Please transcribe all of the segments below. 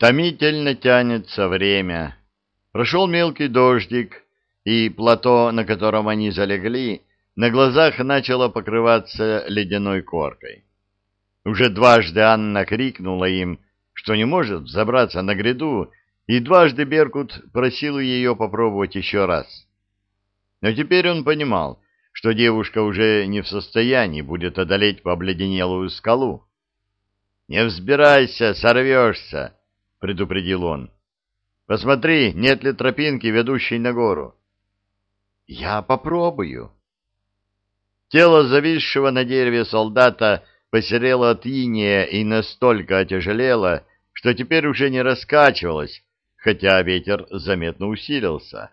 Томительно тянется время. Прошел мелкий дождик, и плато, на котором они залегли, на глазах начало покрываться ледяной коркой. Уже дважды Анна крикнула им, что не может забраться на гряду, и дважды Беркут просил ее попробовать еще раз. Но теперь он понимал, что девушка уже не в состоянии будет одолеть побледенелую скалу. «Не взбирайся, сорвешься!» — предупредил он. «Посмотри, нет ли тропинки, ведущей на гору». «Я попробую». Тело зависшего на дереве солдата посерело от иния и настолько отяжелело, что теперь уже не раскачивалось, хотя ветер заметно усилился.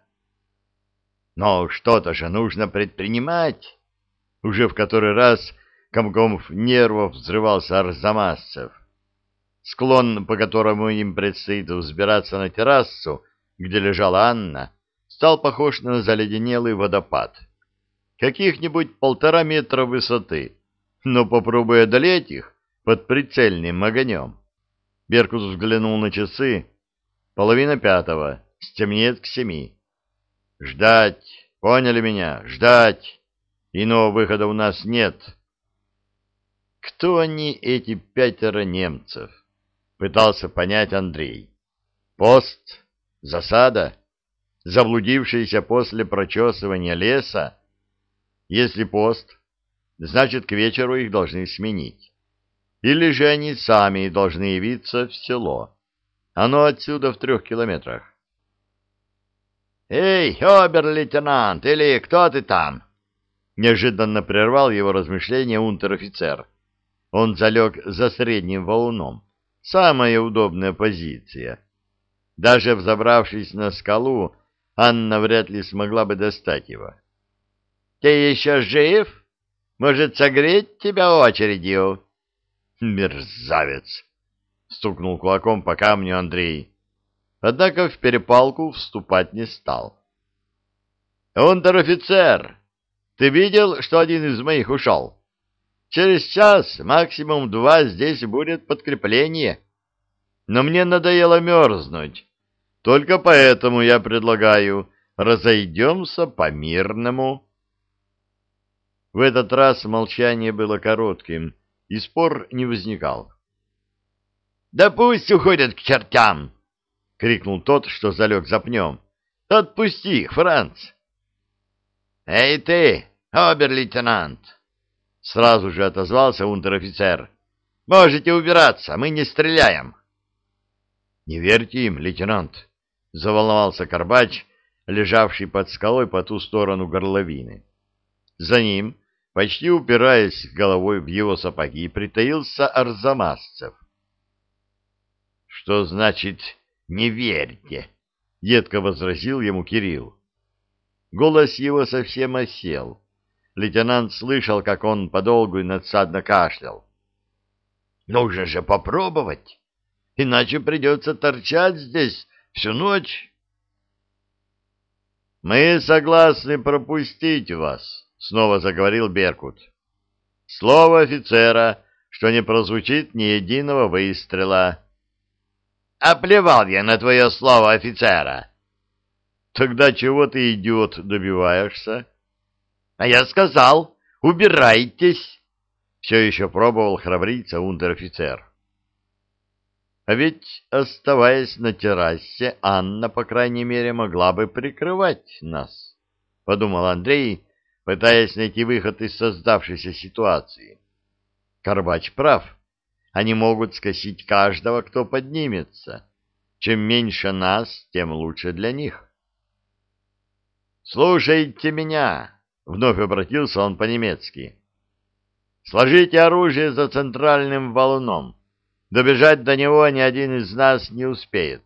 «Но что-то же нужно предпринимать!» Уже в который раз комком нервов взрывался Арзамасцев. Склон, по которому им предстоит взбираться на террасу, где лежала Анна, стал похож на заледенелый водопад. Каких-нибудь полтора метра высоты, но попробуй одолеть их под прицельным огнем. Беркут взглянул на часы. Половина пятого, стемнеет к семи. Ждать, поняли меня, ждать. Иного выхода у нас нет. Кто они, эти пятеро немцев? Пытался понять Андрей. Пост? Засада? Заблудившиеся после прочесывания леса? Если пост, значит, к вечеру их должны сменить. Или же они сами должны явиться в село. Оно отсюда в трех километрах. «Эй, обер-лейтенант, или кто ты там?» Неожиданно прервал его размышления унтер-офицер. Он залег за средним валуном самая удобная позиция. Даже взобравшись на скалу, Анна вряд ли смогла бы достать его. — Ты еще жив? Может, согреть тебя очередью? — Мерзавец! — стукнул кулаком по камню Андрей. Однако в перепалку вступать не стал. — Унтер-офицер, ты видел, что один из моих ушел? Через час, максимум два, здесь будет подкрепление. Но мне надоело мерзнуть. Только поэтому я предлагаю, разойдемся по-мирному. В этот раз молчание было коротким, и спор не возникал. — Да пусть уходят к чертям! — крикнул тот, что залег за пнем. — Отпусти их, Франц! — Эй ты, обер-лейтенант! Сразу же отозвался унтер-офицер. «Можете убираться, мы не стреляем». «Не верьте им, лейтенант», — заволновался Карбач, лежавший под скалой по ту сторону горловины. За ним, почти упираясь головой в его сапоги, притаился Арзамасцев. «Что значит «не верьте»?» — едко возразил ему Кирилл. Голос его совсем осел. Лейтенант слышал, как он подолгу и надсадно кашлял. «Нужно же попробовать, иначе придется торчать здесь всю ночь». «Мы согласны пропустить вас», — снова заговорил Беркут. «Слово офицера, что не прозвучит ни единого выстрела». «Оплевал я на твое слово офицера». «Тогда чего ты, идиот, добиваешься?» А я сказал, убирайтесь. Все еще пробовал храбриться унтер-офицер. А ведь, оставаясь на террасе, Анна, по крайней мере, могла бы прикрывать нас, — подумал Андрей, пытаясь найти выход из создавшейся ситуации. Карбач прав. Они могут скосить каждого, кто поднимется. Чем меньше нас, тем лучше для них. «Слушайте меня!» Вновь обратился он по-немецки. «Сложите оружие за центральным валуном. Добежать до него ни один из нас не успеет.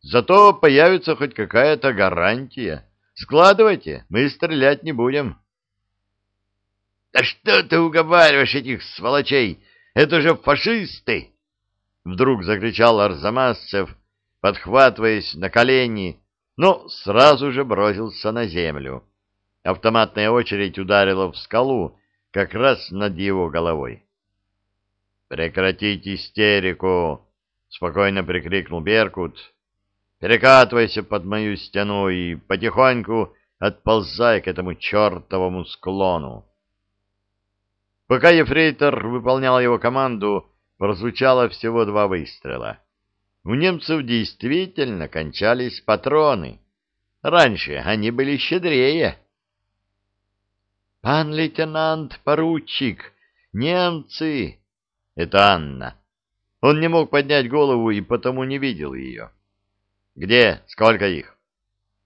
Зато появится хоть какая-то гарантия. Складывайте, мы стрелять не будем». «Да что ты уговариваешь этих сволочей? Это же фашисты!» Вдруг закричал Арзамасцев, подхватываясь на колени, но сразу же бросился на землю. Автоматная очередь ударила в скалу как раз над его головой. «Прекратить истерику!» — спокойно прикрикнул Беркут. Перекатывайся под мою стену и потихоньку отползай к этому чертовому склону. Пока ефрейтор выполнял его команду, прозвучало всего два выстрела. У немцев действительно кончались патроны. Раньше они были щедрее. «Пан лейтенант, поручик, немцы!» Это Анна. Он не мог поднять голову и потому не видел ее. «Где? Сколько их?»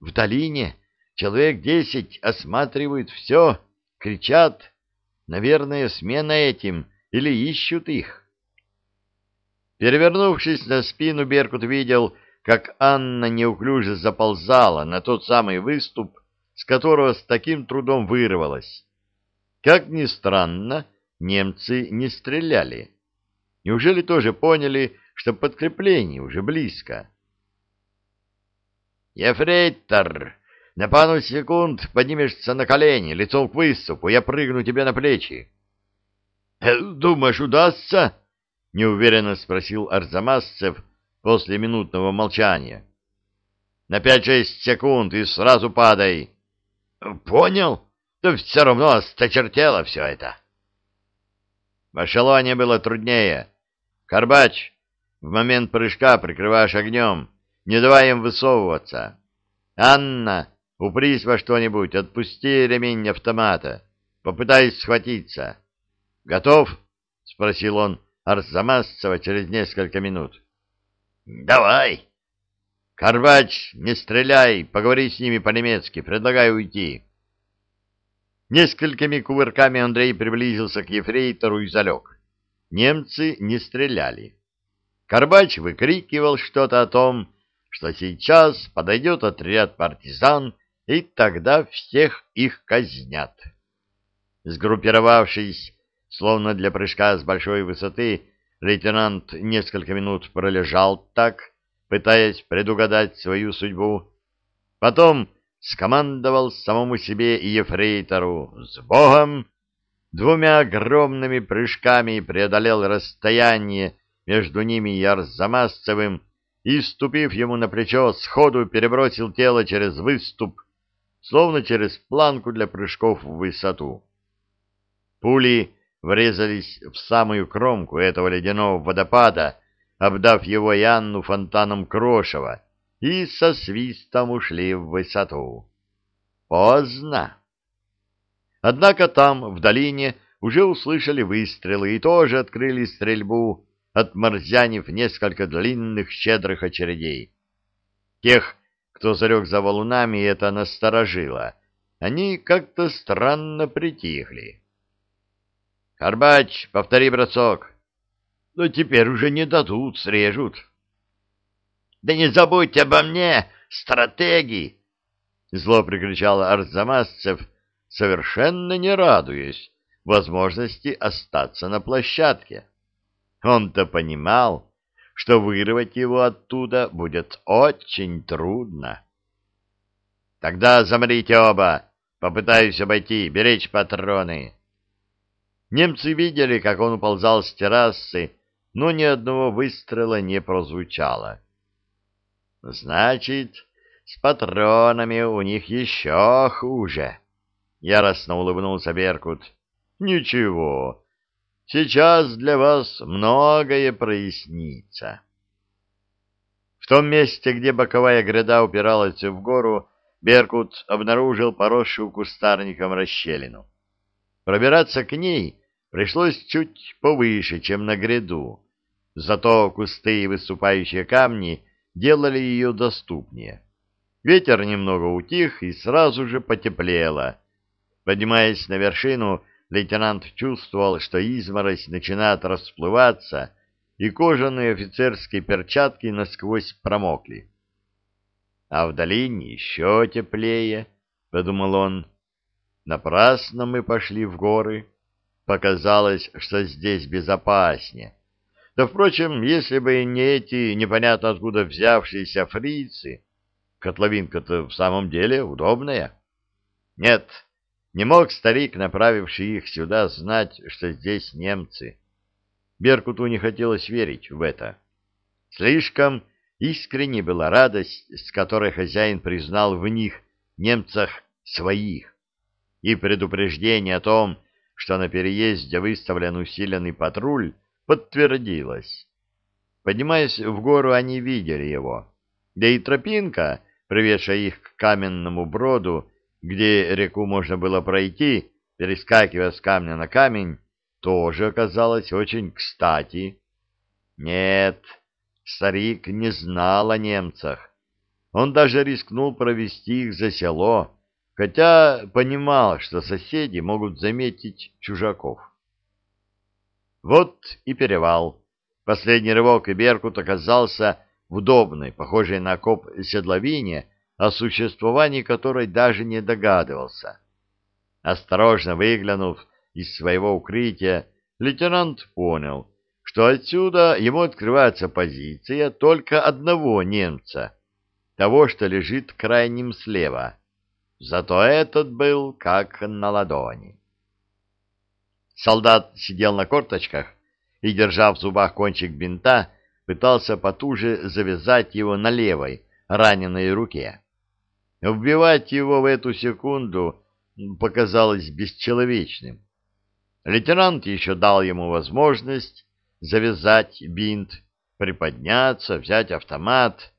«В долине. Человек десять осматривают все, кричат. Наверное, смена этим или ищут их». Перевернувшись на спину, Беркут видел, как Анна неуклюже заползала на тот самый выступ, с которого с таким трудом вырвалась. Как ни странно, немцы не стреляли. Неужели тоже поняли, что подкрепление уже близко? «Ефрейтор, на пару секунд поднимешься на колени, лицом к выступу, я прыгну тебе на плечи». «Э, «Думаешь, удастся?» — неуверенно спросил Арзамасцев после минутного молчания. «На пять-шесть секунд и сразу падай». «Понял? Да все равно осточертело все это». В эшелоне было труднее. Карбач, в момент прыжка прикрываешь огнем, не давай им высовываться. Анна, упрись во что-нибудь, отпусти ремень автомата. Попытайся схватиться. Готов? — спросил он Арзамасцева через несколько минут. — Давай. Карбач, не стреляй, поговори с ними по-немецки, предлагаю уйти. Несколькими кувырками Андрей приблизился к ефрейтору и залег. Немцы не стреляли. Карбач выкрикивал что-то о том, что сейчас подойдет отряд партизан, и тогда всех их казнят. Сгруппировавшись, словно для прыжка с большой высоты, лейтенант несколько минут пролежал так, пытаясь предугадать свою судьбу. Потом скомандовал самому себе и ефрейтору «С Богом!» двумя огромными прыжками преодолел расстояние между ними и Арзамасцевым и, ступив ему на плечо, сходу перебросил тело через выступ, словно через планку для прыжков в высоту. Пули врезались в самую кромку этого ледяного водопада, обдав его и Анну фонтаном крошева, и со свистом ушли в высоту. Поздно. Однако там, в долине, уже услышали выстрелы и тоже открыли стрельбу, отморзянив несколько длинных щедрых очередей. Тех, кто зарек за валунами, это насторожило. Они как-то странно притихли. — Карбач, повтори бросок. — Но теперь уже не дадут, срежут. Да не забудьте обо мне, стратеги! Зло прикричал Арзамасцев, совершенно не радуясь возможности остаться на площадке. Он-то понимал, что вырвать его оттуда будет очень трудно. «Тогда замрите оба! Попытаюсь обойти, беречь патроны!» Немцы видели, как он уползал с террасы, но ни одного выстрела не прозвучало. Значит, с патронами у них еще хуже. Яростно улыбнулся Беркут. Ничего, сейчас для вас многое прояснится. В том месте, где боковая гряда упиралась в гору, Беркут обнаружил поросшую кустарником расщелину. Пробираться к ней пришлось чуть повыше, чем на гряду. Зато кусты и выступающие камни делали ее доступнее. Ветер немного утих и сразу же потеплело. Поднимаясь на вершину, лейтенант чувствовал, что изморозь начинает расплываться, и кожаные офицерские перчатки насквозь промокли. «А в долине еще теплее», — подумал он. «Напрасно мы пошли в горы. Показалось, что здесь безопаснее. Да, впрочем, если бы не эти непонятно откуда взявшиеся фрицы, котловинка-то в самом деле удобная. Нет, не мог старик, направивший их сюда, знать, что здесь немцы. Беркуту не хотелось верить в это. Слишком искренне была радость, с которой хозяин признал в них, немцах, своих, и предупреждение о том, что на переезде выставлен усиленный патруль, подтвердилось. Поднимаясь в гору, они видели его. Да и тропинка, приведшая их к каменному броду, где реку можно было пройти, перескакивая с камня на камень, тоже оказалась очень кстати. Нет, старик не знал о немцах. Он даже рискнул провести их за село, хотя понимал, что соседи могут заметить чужаков. Вот и перевал. Последний рывок, и Беркут оказался в удобной, похожей на коп седловине, о существовании которой даже не догадывался. Осторожно выглянув из своего укрытия, лейтенант понял, что отсюда ему открывается позиция только одного немца, того, что лежит крайним слева. Зато этот был как на ладони. Солдат сидел на корточках и, держа в зубах кончик бинта, пытался потуже завязать его на левой, раненой руке. Убивать его в эту секунду показалось бесчеловечным. Лейтенант еще дал ему возможность завязать бинт, приподняться, взять автомат,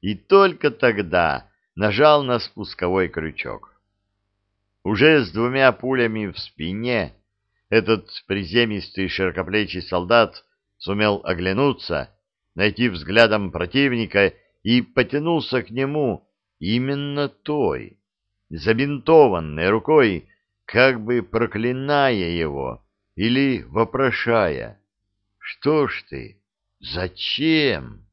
и только тогда нажал на спусковой крючок. Уже с двумя пулями в спине этот приземистый широкоплечий солдат сумел оглянуться, найти взглядом противника и потянулся к нему именно той, забинтованной рукой, как бы проклиная его или вопрошая, «Что ж ты? Зачем?»